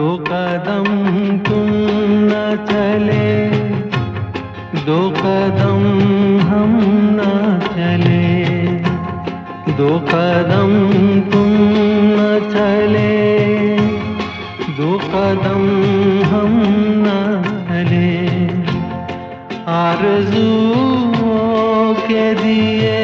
दो कदम तुम न चले, दो कदम हम न चले, दो कदम तुम न चले, दो कदम हम न चले। आरज़ू के दिए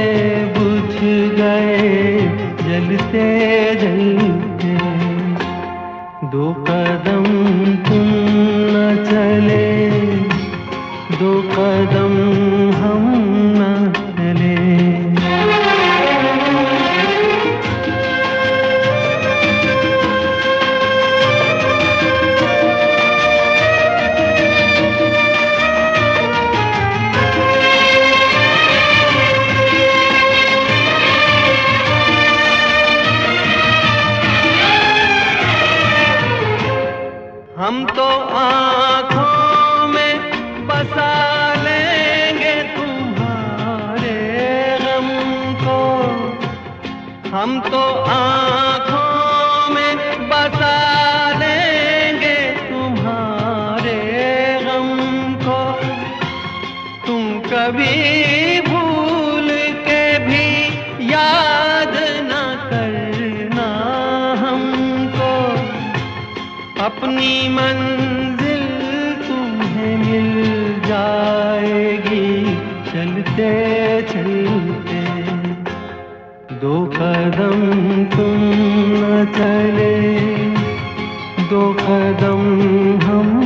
हम तो आँखों में बसा लेंगे तुम्हारे गम को। हम तो आँखों में बसा लेंगे तुम्हारे गम को। तुम कभी अपनी मंजिल तुम्हें मिल जाएगी। चलते चलते। दो कदम तुम न चले, दो कदम हम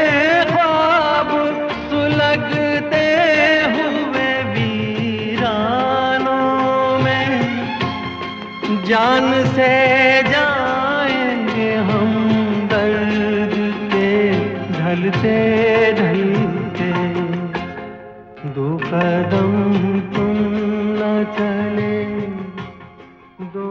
जान से जाएँगे हम दर्द के ढलते ढलते दो कदम तुम न चले दो